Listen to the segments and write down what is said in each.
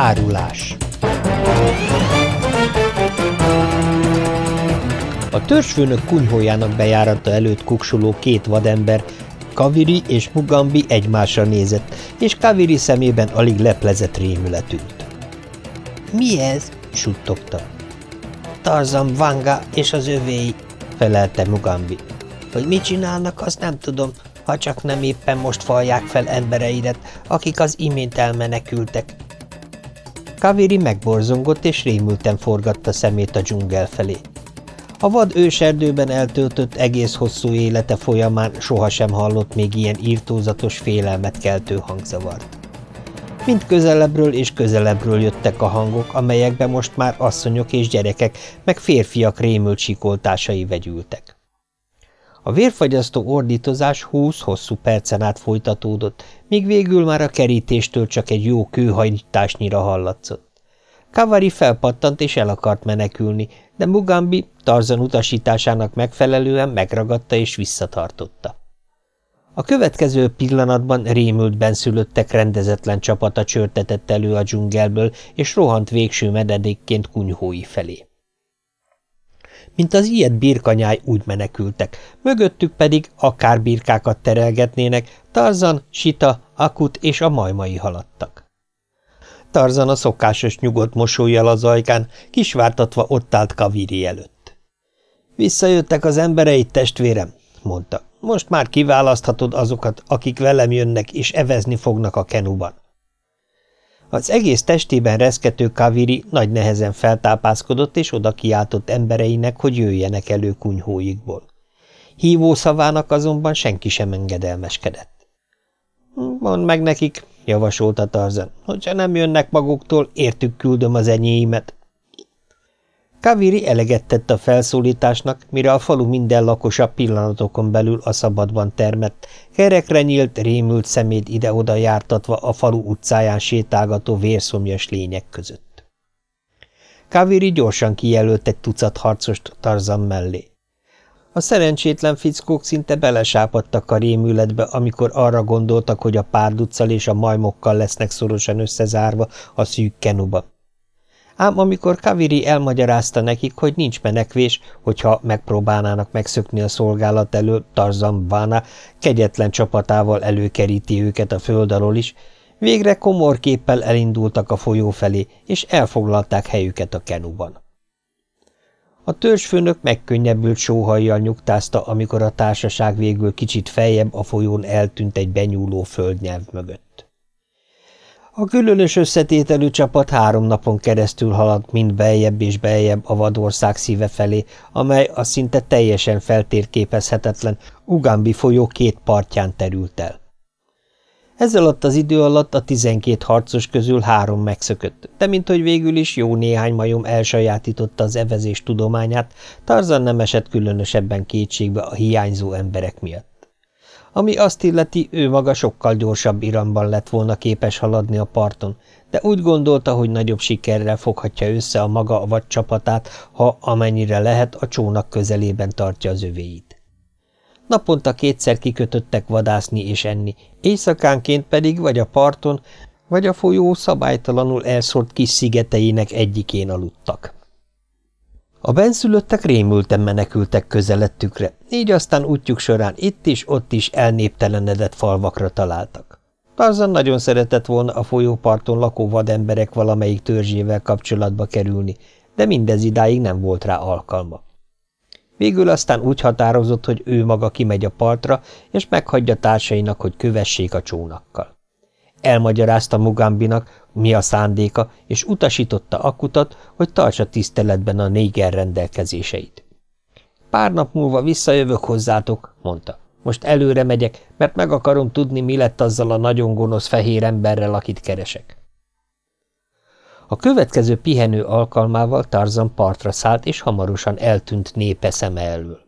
Árulás A törzsfőnök kunyhójának bejárata előtt kuksuló két vadember, Kaviri és Mugambi egymásra nézett, és Kaviri szemében alig leplezett rémületült. – Mi ez? – suttogta. – Tarzan Vanga és az övéi – felelte Mugambi. – Hogy mit csinálnak, azt nem tudom, ha csak nem éppen most falják fel embereidet, akik az imént elmenekültek. Kaviri megborzongott, és rémülten forgatta szemét a dzsungel felé. A vad őserdőben eltöltött egész hosszú élete folyamán sohasem hallott még ilyen írtózatos félelmet keltő hangzavart. Mind közelebbről és közelebbről jöttek a hangok, amelyekbe most már asszonyok és gyerekek, meg férfiak rémült sikoltásai vegyültek. A vérfagyasztó ordítozás húsz hosszú percen át folytatódott, míg végül már a kerítéstől csak egy jó kőhajtásnyira hallatszott. Kavari felpattant és el akart menekülni, de Mugambi Tarzan utasításának megfelelően megragadta és visszatartotta. A következő pillanatban rémült benszülöttek rendezetlen csapata csörtetett elő a dzsungelből, és rohant végső mededékként kunyhói felé. Mint az ilyet birkanyáj úgy menekültek, mögöttük pedig akár birkákat terelgetnének, Tarzan, Sita, Akut és a majmai haladtak. Tarzan a szokásos nyugodt mosolyjal az ajkán, kisvártatva ott állt Kaviri előtt. – Visszajöttek az embereit, testvérem – mondta. – Most már kiválaszthatod azokat, akik velem jönnek és evezni fognak a kenuban. Az egész testében reszkető Kaviri nagy nehezen feltápászkodott, és oda kiáltott embereinek, hogy jöjjenek elő kunyhóikból. Hívó szavának azonban senki sem engedelmeskedett. – Mondd meg nekik, javasolta Tarzan. Hogyha nem jönnek maguktól, értük küldöm az enyéimet. Kaviri eleget tett a felszólításnak, mire a falu minden lakosa pillanatokon belül a szabadban termett, kerekre nyílt, rémült szemét ide-oda jártatva a falu utcáján sétálgató vérszomjas lények között. Kaviri gyorsan kijelölt egy tucat harcost Tarzan mellé. A szerencsétlen fickók szinte belesápadtak a rémületbe, amikor arra gondoltak, hogy a párduccal és a majmokkal lesznek szorosan összezárva a szűk kenuba. Ám amikor Kaviri elmagyarázta nekik, hogy nincs menekvés, hogyha megpróbálnának megszökni a szolgálat elől, Tarzan Bana kegyetlen csapatával előkeríti őket a föld alól is, végre komor képpel elindultak a folyó felé, és elfoglalták helyüket a kenuban. A törzsfőnök megkönnyebbült sóhajjal nyugtázta, amikor a társaság végül kicsit feljebb a folyón eltűnt egy benyúló földnyelv mögött. A különös összetételű csapat három napon keresztül haladt mind beljebb és beljebb a vadország szíve felé, amely a szinte teljesen feltérképezhetetlen Ugambi folyó két partján terült el. Ez alatt az idő alatt a tizenkét harcos közül három megszökött, de minthogy végül is jó néhány majom elsajátította az evezés tudományát, Tarzan nem esett különösebben kétségbe a hiányzó emberek miatt. Ami azt illeti, ő maga sokkal gyorsabb iramban lett volna képes haladni a parton, de úgy gondolta, hogy nagyobb sikerrel foghatja össze a maga vagy csapatát, ha amennyire lehet a csónak közelében tartja az övéit. Naponta kétszer kikötöttek vadászni és enni, éjszakánként pedig vagy a parton, vagy a folyó szabálytalanul elszórt kis szigeteinek egyikén aludtak. A benszülöttek rémülten menekültek közelettükre, így aztán útjuk során itt is, ott is elnéptelenedett falvakra találtak. Tarzan nagyon szeretett volna a folyóparton lakó vademberek valamelyik törzsével kapcsolatba kerülni, de mindez idáig nem volt rá alkalma. Végül aztán úgy határozott, hogy ő maga kimegy a partra, és meghagyja társainak, hogy kövessék a csónakkal. Elmagyarázta Mugambinak, mi a szándéka, és utasította Akutat, hogy tartsa tiszteletben a néger rendelkezéseit. Pár nap múlva visszajövök hozzátok, mondta. Most előre megyek, mert meg akarom tudni, mi lett azzal a nagyon gonosz fehér emberrel, akit keresek. A következő pihenő alkalmával Tarzan partra szállt, és hamarosan eltűnt népe szeme elől.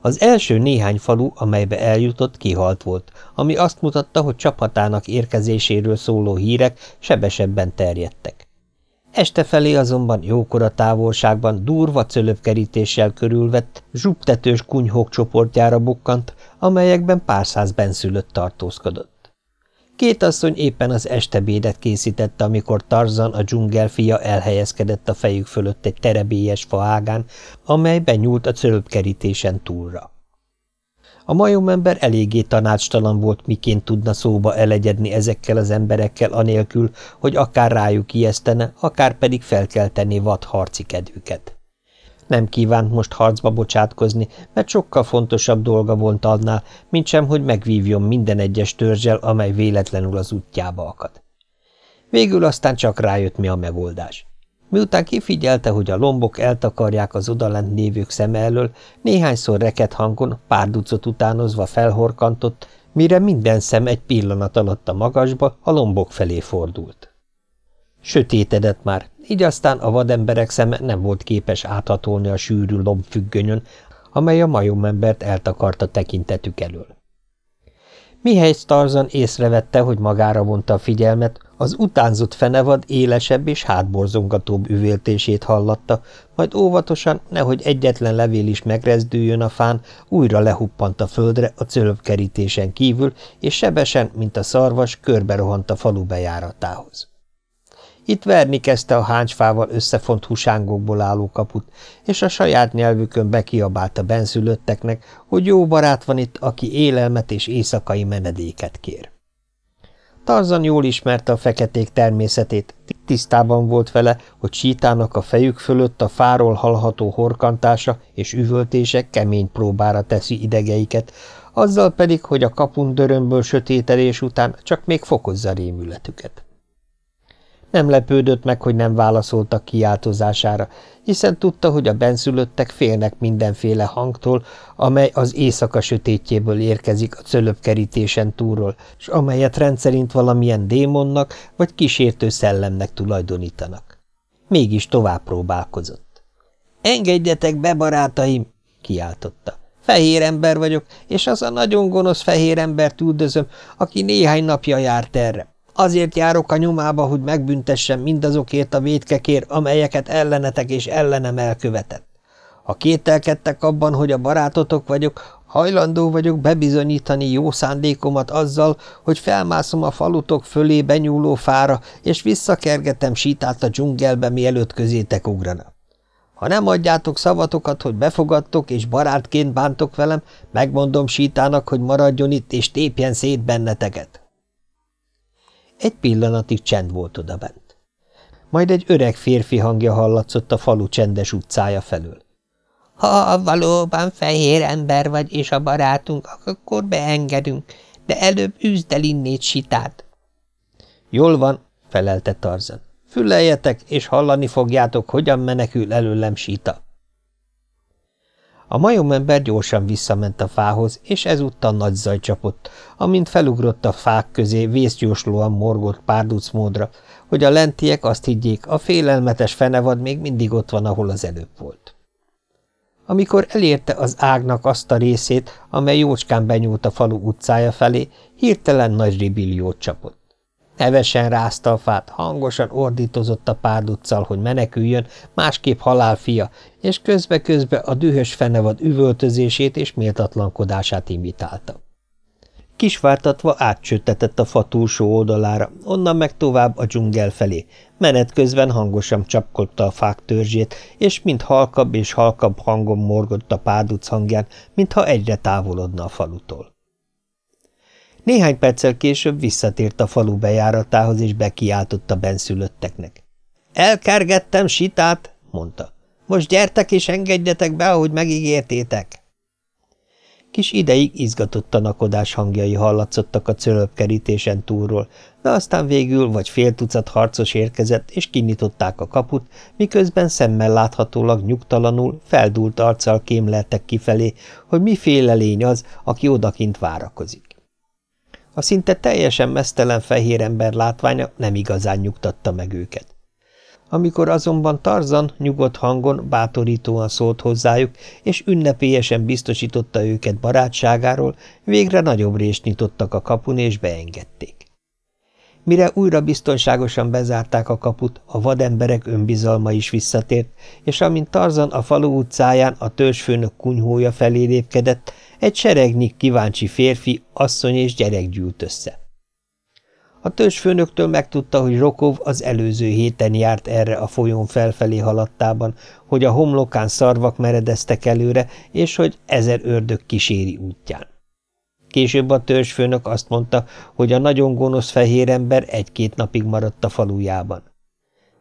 Az első néhány falu, amelybe eljutott, kihalt volt, ami azt mutatta, hogy csapatának érkezéséről szóló hírek sebesebben terjedtek. Este felé azonban jókora távolságban durva cölöpkerítéssel körülvett, zsubtetős kunyhók csoportjára bukkant, amelyekben pár száz benszülött tartózkodott. Két asszony éppen az estebédet készítette, amikor Tarzan, a dzsungel fia elhelyezkedett a fejük fölött egy terebélyes faágán, amely benyúlt a cölöpkerítésen túlra. A majomember eléggé tanácstalan volt, miként tudna szóba elegyedni ezekkel az emberekkel anélkül, hogy akár rájuk ijesztene, akár pedig felkelteni vad harci kedvüket. Nem kívánt most harcba bocsátkozni, mert sokkal fontosabb dolga volt annál, mint sem, hogy megvívjon minden egyes törzsel, amely véletlenül az útjába akad. Végül aztán csak rájött, mi a megoldás. Miután kifigyelte, hogy a lombok eltakarják az odalent lévők szeme elől, néhányszor reket hangon, pár ducot utánozva felhorkantott, mire minden szem egy pillanat alatt a magasba, a lombok felé fordult. Sötétedett már, így aztán a vademberek szeme nem volt képes áthatolni a sűrű lombfüggönyön, amely a majomembert eltakarta tekintetük elől. Mihely Starzan észrevette, hogy magára vonta a figyelmet, az utánzott fenevad élesebb és hátborzongatóbb üvéltését hallatta, majd óvatosan, nehogy egyetlen levél is megrezdüljön a fán, újra lehuppant a földre a cölöpkerítésen kívül, és sebesen, mint a szarvas, körbe rohant a falu bejáratához. Itt verni kezdte a háncsfával összefont husángokból álló kaput, és a saját nyelvükön bekiabálta benszülötteknek, hogy jó barát van itt, aki élelmet és éjszakai menedéket kér. Tarzan jól ismerte a feketék természetét, tisztában volt vele, hogy sítának a fejük fölött a fáról hallható horkantása és üvöltése kemény próbára teszi idegeiket, azzal pedig, hogy a kapun dörömből sötételés után csak még fokozza rémületüket. Nem lepődött meg, hogy nem válaszoltak kiáltozására, hiszen tudta, hogy a benszülöttek félnek mindenféle hangtól, amely az éjszaka sötétjéből érkezik a cölöpkerítésen túlról, és amelyet rendszerint valamilyen démonnak vagy kísértő szellemnek tulajdonítanak. Mégis tovább próbálkozott. – Engedjetek be, barátaim! – kiáltotta. – Fehér ember vagyok, és az a nagyon gonosz fehér embert üldözöm, aki néhány napja járt erre. Azért járok a nyomába, hogy megbüntessem mindazokért a védkekért, amelyeket ellenetek és ellenem elkövetett. Ha kételkedtek abban, hogy a barátotok vagyok, hajlandó vagyok bebizonyítani jó szándékomat azzal, hogy felmászom a falutok fölé benyúló fára, és visszakergetem sítát a dzsungelbe, mielőtt közétek ugrana. Ha nem adjátok szavatokat, hogy befogadtok és barátként bántok velem, megmondom sítának, hogy maradjon itt és tépjen szét benneteket. Egy pillanatig csend volt odabent. Majd egy öreg férfi hangja hallatszott a falu csendes utcája felől. – Ha valóban fehér ember vagy és a barátunk, akkor beengedünk, de előbb üzd el innét sitát. – Jól van – felelte Tarzan. – Füleljetek, és hallani fogjátok, hogyan menekül előlem sita. A majomember gyorsan visszament a fához, és ezúttal nagy zaj csapott, amint felugrott a fák közé vészgyorslóan morgott párducmódra, hogy a lentiek azt higgyék, a félelmetes fenevad még mindig ott van, ahol az előbb volt. Amikor elérte az ágnak azt a részét, amely jócskán benyúlt a falu utcája felé, hirtelen nagy ribilliót csapott. Hevesen rázta a fát, hangosan ordítozott a párduccal, hogy meneküljön, másképp halálfia, és közbe-közbe a dühös fenevad üvöltözését és méltatlankodását imitálta. Kisvártatva átcsöttetett a fa túlsó oldalára, onnan meg tovább a dzsungel felé, menet közben hangosan csapkodta a fák törzsét, és mind halkabb és halkabb hangon morgott a párduc hangján, mintha egyre távolodna a falutól. Néhány perccel később visszatért a falu bejáratához, és bekiáltotta benszülötteknek. – Elkergettem sitát, mondta. Most gyertek és engedjetek be, ahogy megígértétek. Kis ideig izgatott tanakodás hangjai hallatszottak a cölöpkerítésen túlról, de aztán végül vagy fél tucat harcos érkezett, és kinyitották a kaput, miközben szemmel láthatólag nyugtalanul, feldúlt arccal kémleltek kifelé, hogy miféle lény az, aki odakint várakozik. A szinte teljesen mesztelen fehér ember látványa nem igazán nyugtatta meg őket. Amikor azonban Tarzan nyugodt hangon bátorítóan szólt hozzájuk, és ünnepélyesen biztosította őket barátságáról, végre nagyobb részt nyitottak a kapun, és beengedték. Mire újra biztonságosan bezárták a kaput, a vademberek önbizalma is visszatért, és amint Tarzan a falu utcáján a törzsfőnök kunyhója felé lépkedett, egy seregnyi kíváncsi férfi, asszony és gyerek gyűlt össze. A törzsfőnöktől megtudta, hogy Rokov az előző héten járt erre a folyón felfelé haladtában, hogy a homlokán szarvak meredeztek előre, és hogy ezer ördög kíséri útján. Később a törzsfőnök azt mondta, hogy a nagyon gonosz fehér ember egy-két napig maradt a falujában.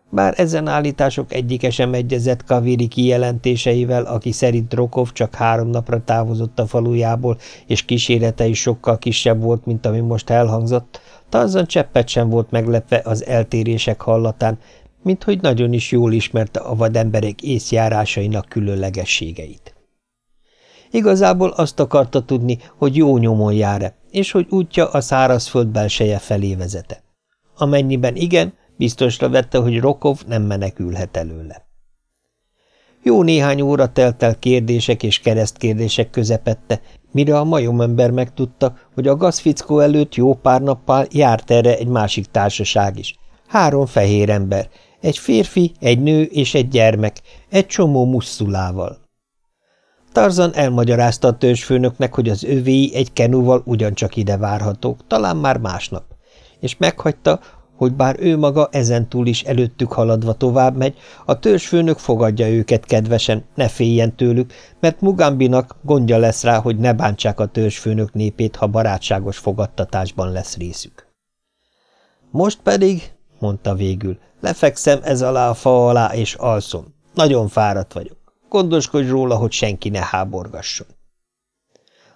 Bár ezen állítások egyike sem egyezett Kaviri kijelentéseivel, aki szerint Rokov csak három napra távozott a falujából, és kísérete sokkal kisebb volt, mint ami most elhangzott, Tarzan cseppet sem volt meglepve az eltérések hallatán, mint hogy nagyon is jól ismerte a vademberek észjárásainak különlegességeit. Igazából azt akarta tudni, hogy jó nyomon jár-e, és hogy útja a szárazföld belseje felé vezete. Amennyiben igen, biztosra vette, hogy Rokov nem menekülhet előle. Jó néhány óra telt el kérdések és keresztkérdések közepette, mire a majomember megtudta, hogy a gazfickó előtt jó pár nappal járt erre egy másik társaság is. Három fehér ember, egy férfi, egy nő és egy gyermek, egy csomó musszulával. Tarzan elmagyarázta a törzsfőnöknek, hogy az övéi egy kenúval ugyancsak ide várhatók, talán már másnap, és meghagyta, hogy bár ő maga ezentúl is előttük haladva tovább megy, a törzsfőnök fogadja őket kedvesen, ne féljen tőlük, mert Mugambinak gondja lesz rá, hogy ne bántsák a törzsfőnök népét, ha barátságos fogadtatásban lesz részük. Most pedig, mondta végül, lefekszem ez alá a fa alá, és alszom. Nagyon fáradt vagyok. Gondoskodj róla, hogy senki ne háborgasson.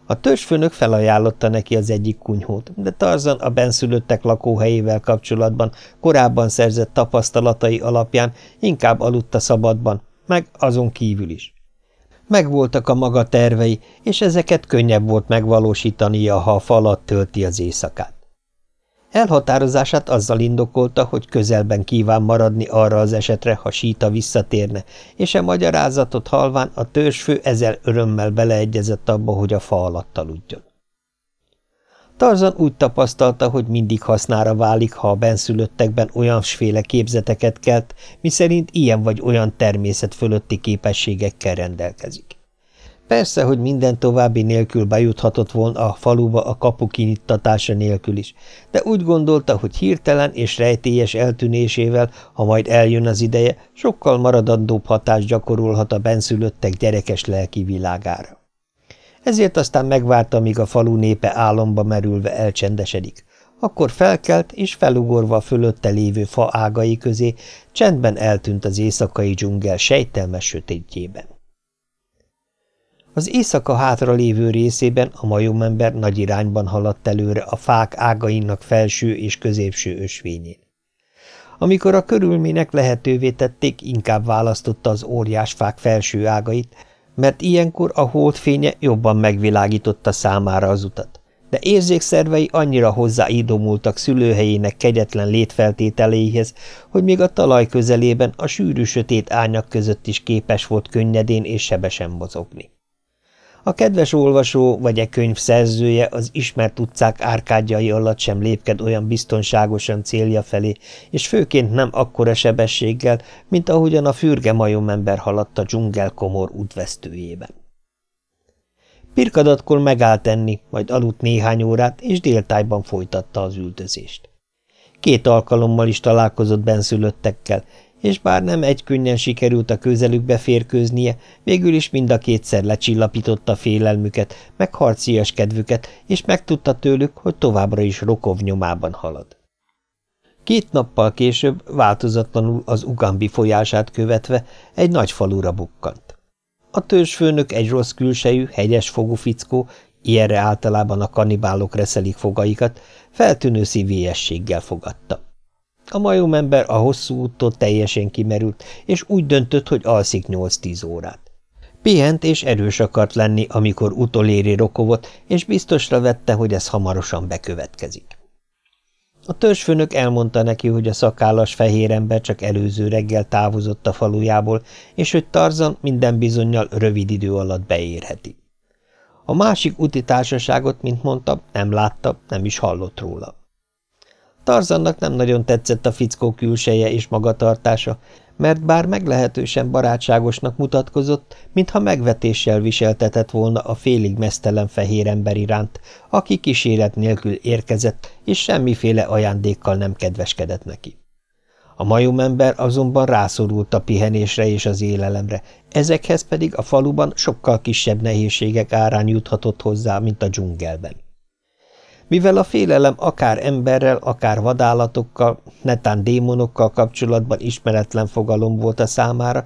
A törzsfőnök felajánlotta neki az egyik kunyhót, de Tarzan a benszülöttek lakóhelyével kapcsolatban korábban szerzett tapasztalatai alapján inkább aludta szabadban, meg azon kívül is. Megvoltak a maga tervei, és ezeket könnyebb volt megvalósítania, ha a falat tölti az éjszakát. Elhatározását azzal indokolta, hogy közelben kíván maradni arra az esetre, ha síta visszatérne, és a magyarázatot halván a törzsfő ezzel örömmel beleegyezett abba, hogy a fa alatt aludjon. Tarzan úgy tapasztalta, hogy mindig hasznára válik, ha a benszülöttekben olyasféle képzeteket kelt, miszerint ilyen vagy olyan természet fölötti képességekkel rendelkezik. Persze, hogy minden további nélkül bejuthatott volna a faluba a kapu kinyittatása nélkül is, de úgy gondolta, hogy hirtelen és rejtélyes eltűnésével, ha majd eljön az ideje, sokkal maradandóbb hatást gyakorolhat a benszülöttek gyerekes lelki világára. Ezért aztán megvárta, míg a falu népe álomba merülve elcsendesedik. Akkor felkelt, és felugorva a fölötte lévő fa ágai közé, csendben eltűnt az éjszakai dzsungel sejtelmes sötétjében. Az éjszaka hátra lévő részében a majomember nagy irányban haladt előre a fák ágainak felső és középső ösvényén. Amikor a körülmények lehetővé tették, inkább választotta az óriás fák felső ágait, mert ilyenkor a holdfénye jobban megvilágította számára az utat. De érzékszervei annyira hozzáidomultak szülőhelyének kegyetlen létfeltételeihez, hogy még a talaj közelében a sűrű sötét árnyak között is képes volt könnyedén és sebesen mozogni. A kedves olvasó vagy e könyv szerzője az ismert utcák árkádjai alatt sem lépked olyan biztonságosan célja felé, és főként nem akkora sebességgel, mint ahogyan a fürge majomember haladt a dzsungel komor útvesztőjében. Pirkadatkor megállt enni, majd aludt néhány órát, és déltájban folytatta az üldözést. Két alkalommal is találkozott benszülöttekkel, és bár nem egy könnyen sikerült a közelükbe férkőznie, végül is mind a kétszer lecsillapította félelmüket, meg harcias kedvüket, és megtudta tőlük, hogy továbbra is Rokov nyomában halad. Két nappal később, változatlanul az Ugambi folyását követve, egy nagy falura bukkant. A törzsfőnök egy rossz külsejű, hegyes fogú fickó, ilyenre általában a kanibálok reszelik fogaikat, feltűnő szívélyességgel fogadta. A majomember a hosszú úttól teljesen kimerült, és úgy döntött, hogy alszik 8-10 órát. Pihent és erős akart lenni, amikor utoléri rokovot, és biztosra vette, hogy ez hamarosan bekövetkezik. A törzsfőnök elmondta neki, hogy a szakállas fehér ember csak előző reggel távozott a falujából, és hogy Tarzan minden bizonyal rövid idő alatt beérheti. A másik úti társaságot, mint mondta, nem látta, nem is hallott róla. Tarzannak nem nagyon tetszett a fickó külseje és magatartása, mert bár meglehetősen barátságosnak mutatkozott, mintha megvetéssel viseltetett volna a félig mesztelen fehér ember iránt, aki kíséret nélkül érkezett, és semmiféle ajándékkal nem kedveskedett neki. A majomember azonban rászorult a pihenésre és az élelemre, ezekhez pedig a faluban sokkal kisebb nehézségek árán juthatott hozzá, mint a dzsungelben. Mivel a félelem akár emberrel, akár vadállatokkal, netán démonokkal kapcsolatban ismeretlen fogalom volt a számára,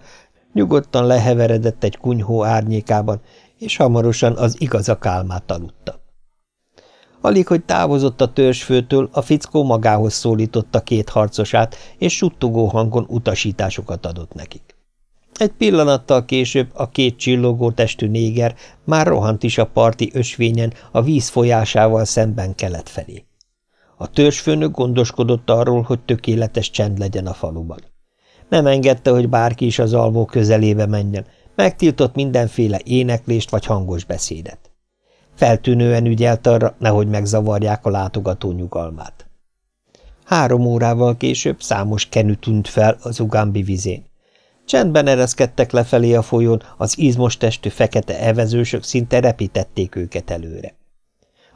nyugodtan leheveredett egy kunyhó árnyékában, és hamarosan az igazak álmát aludta. Alig, hogy távozott a törzsfőtől, a fickó magához szólította két harcosát, és suttogó hangon utasításokat adott nekik. Egy pillanattal később a két csillogó testű néger már rohant is a parti ösvényen a víz folyásával szemben kelet felé. A törzsfőnök gondoskodott arról, hogy tökéletes csend legyen a faluban. Nem engedte, hogy bárki is az alvó közelébe menjen, megtiltott mindenféle éneklést vagy hangos beszédet. Feltűnően ügyelt arra, nehogy megzavarják a látogató nyugalmát. Három órával később számos kenű tűnt fel az Ugambi vizén. Csendben ereszkedtek lefelé a folyón, az izmos testű fekete evezősök szinte repítették őket előre.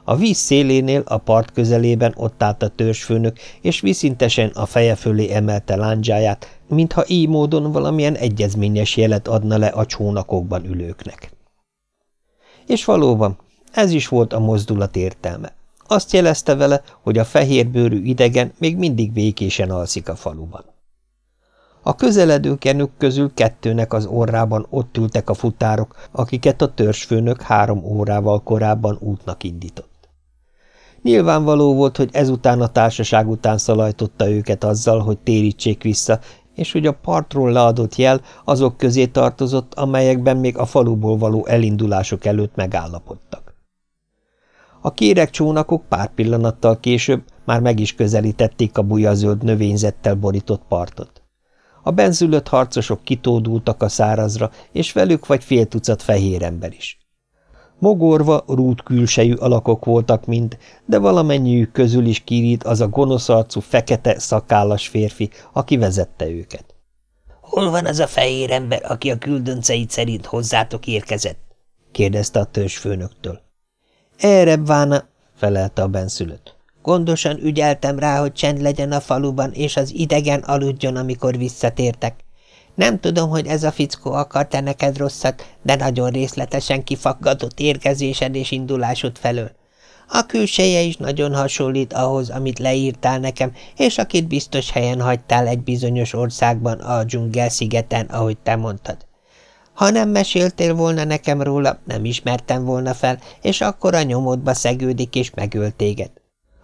A víz szélénél, a part közelében ott állt a törzsfőnök, és viszintesen a feje fölé emelte lándzsáját, mintha így módon valamilyen egyezményes jelet adna le a csónakokban ülőknek. És valóban, ez is volt a mozdulat értelme. Azt jelezte vele, hogy a fehérbőrű idegen még mindig békésen alszik a faluban. A közeledő kenük közül kettőnek az orrában ott ültek a futárok, akiket a törzsfőnök három órával korábban útnak indított. Nyilvánvaló volt, hogy ezután a társaság után szalajtotta őket azzal, hogy térítsék vissza, és hogy a partról leadott jel azok közé tartozott, amelyekben még a faluból való elindulások előtt megállapodtak. A kérek csónakok pár pillanattal később már meg is közelítették a bujazöld növényzettel borított partot. A benzülött harcosok kitódultak a szárazra, és velük vagy fél tucat fehér ember is. Mogorva, rút külsejű alakok voltak mind, de valamennyiük közül is kirít az a gonosz arcú, fekete, szakállas férfi, aki vezette őket. – Hol van az a fehér ember, aki a küldönceit szerint hozzátok érkezett? – kérdezte a törzsfőnöktől. – Erre vána – felelte a benszülött. Gondosan ügyeltem rá, hogy csend legyen a faluban, és az idegen aludjon, amikor visszatértek. Nem tudom, hogy ez a fickó akart-e neked rosszat, de nagyon részletesen kifaggatott érkezésed és indulásod felől. A külseje is nagyon hasonlít ahhoz, amit leírtál nekem, és akit biztos helyen hagytál egy bizonyos országban, a dzsungel szigeten, ahogy te mondtad. Ha nem meséltél volna nekem róla, nem ismertem volna fel, és akkor a nyomodba szegődik és megöl téged.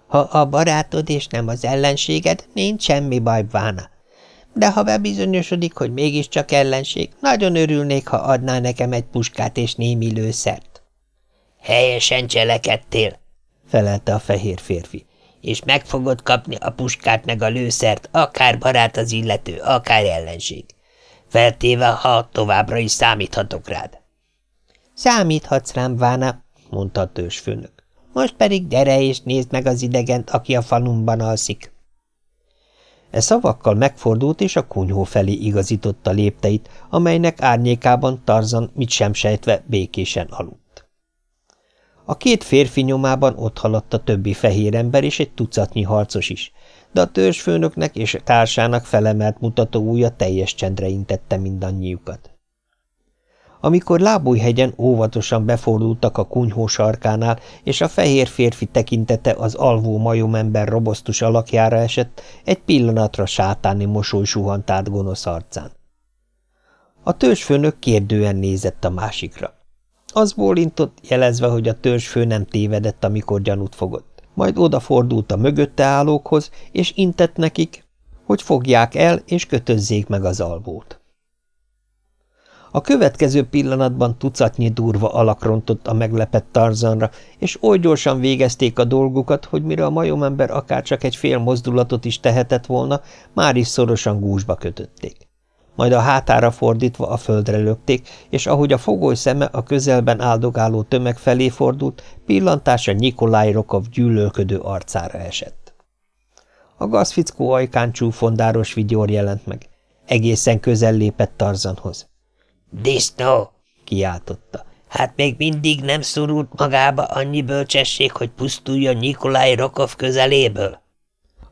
Ha a barátod és nem az ellenséged, nincs semmi baj, Vána. De ha bebizonyosodik, hogy mégiscsak ellenség, nagyon örülnék, ha adnál nekem egy puskát és némi lőszert. Helyesen cselekedtél, felelte a fehér férfi, és meg fogod kapni a puskát meg a lőszert, akár barát az illető, akár ellenség. Feltéve, ha továbbra is számíthatok rád. Számíthatsz rám, Vána, mondta a tősfőnök. Most pedig gyere és nézd meg az idegent, aki a falumban alszik. E szavakkal megfordult, és a kunyhó felé igazította lépteit, amelynek árnyékában Tarzan mit sem sejtve békésen aludt. A két férfi nyomában ott haladt a többi fehér ember és egy tucatnyi harcos is, de a törzsfőnöknek és társának felemelt mutató újja teljes csendre intette mindannyiukat. Amikor lábújhegyen óvatosan befordultak a kunyhó sarkánál, és a fehér férfi tekintete az alvó majomember robosztus alakjára esett, egy pillanatra sátáni mosoly suhant át gonosz arcán. A törzsfőnök kérdően nézett a másikra. Az bólintott, jelezve, hogy a törzsfő nem tévedett, amikor gyanút fogott. Majd odafordult a mögötte állókhoz, és intett nekik, hogy fogják el, és kötözzék meg az alvót. A következő pillanatban tucatnyi durva alak rontott a meglepett Tarzanra, és oly gyorsan végezték a dolgukat, hogy mire a majomember akár csak egy fél mozdulatot is tehetett volna, már is szorosan gúzsba kötötték. Majd a hátára fordítva a földre lökték, és ahogy a fogoly szeme a közelben áldogáló tömeg felé fordult, pillantása Nikolaj Rokov gyűlölködő arcára esett. A gazfickó ajkán csúfondáros vigyor jelent meg. Egészen közel lépett Tarzanhoz. – Disznó! – kiáltotta. – Hát még mindig nem szorult magába annyi bölcsesség, hogy pusztuljon Nikolaj Rokov közeléből?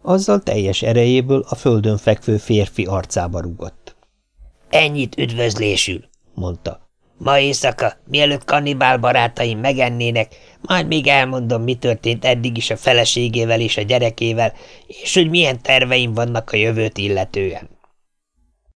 Azzal teljes erejéből a földön fekvő férfi arcába rúgott. – Ennyit üdvözlésül! – mondta. – Ma éjszaka, mielőtt kannibál barátaim megennének, majd még elmondom, mi történt eddig is a feleségével és a gyerekével, és hogy milyen terveim vannak a jövőt illetően.